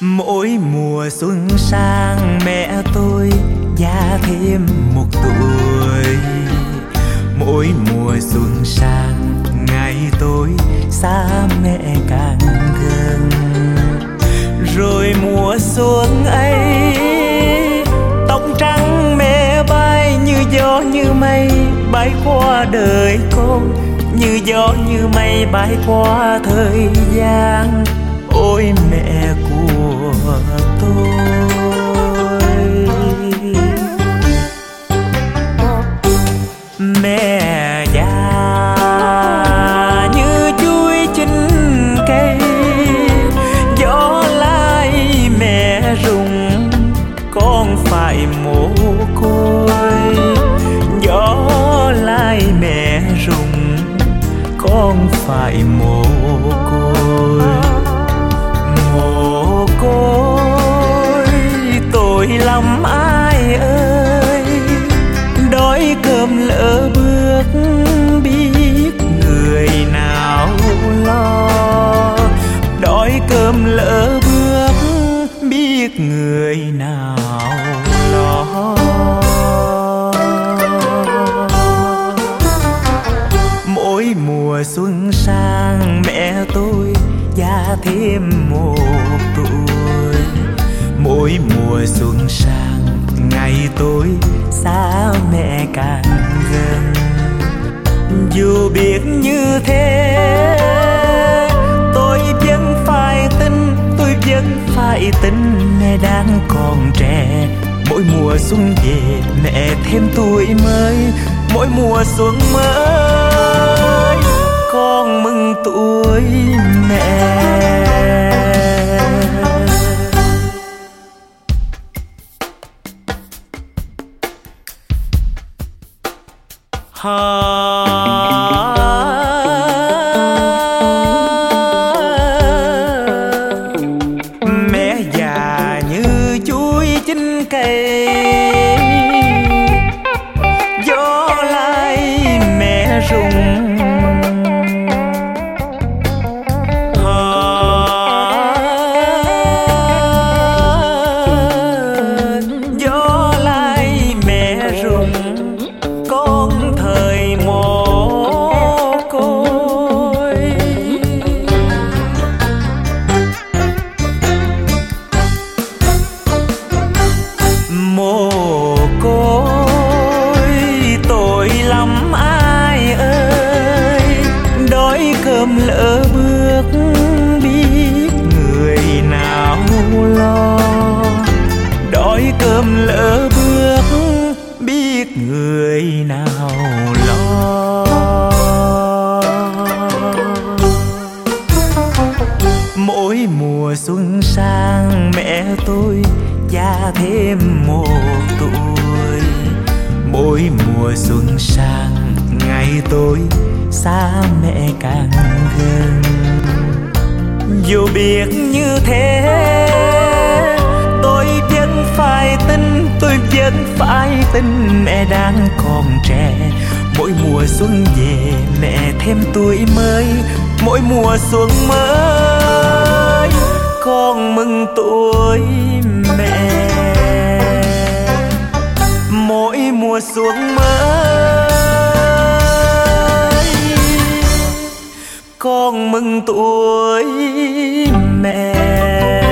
mỗi mùa xuân sang, mẹ tôi già thêm một tuổi. Mỗi mùa xuân sang, ngày tôi xa mẹ càng gần. Rồi mùa xuân ấy, tóc trắng mẹ bay như gió như mây, bay qua đời con như gió như mây, bay qua thời gian. Ôi mẹ của tôi. Mẹ già như chuối chín cây, gió lai mẹ rụng con phải mồ côi. Gió lai mẹ rụng con phải mồ đói cơm lỡ bước, biết người nào lo. Đói cơm lỡ bước, biết người nào lo. Mỗi mùa xuân sang, mẹ tôi già thêm một tuổi. Mỗi mùa xuân sang ngày tôi xa mẹ càng gần. Dù biết như thế, tôi vẫn phải tin, tôi vẫn phải tin mẹ đang còn trẻ. Mỗi mùa xuân về, mẹ thêm tuổi mới. Mỗi mùa xuân mới, con mừng tuổi mẹ mẹ đói cơm lỡ bước biết người nào lo. Đói cơm lỡ bước biết người nào lo. Mỗi mùa xuân sang, mẹ tôi già thêm một tuổi. Mỗi mùa xuân sang ngày tôi xa mẹ càng gần. Dù biết như thế, tôi vẫn phải tin, tôi vẫn phải tin mẹ đang còn trẻ. Mỗi mùa xuân về, mẹ thêm tuổi mới. Mỗi mùa xuân mới, con mừng tuổi mẹ. Mỗi mùa xuân mới. Con mừng tuổi mẹ.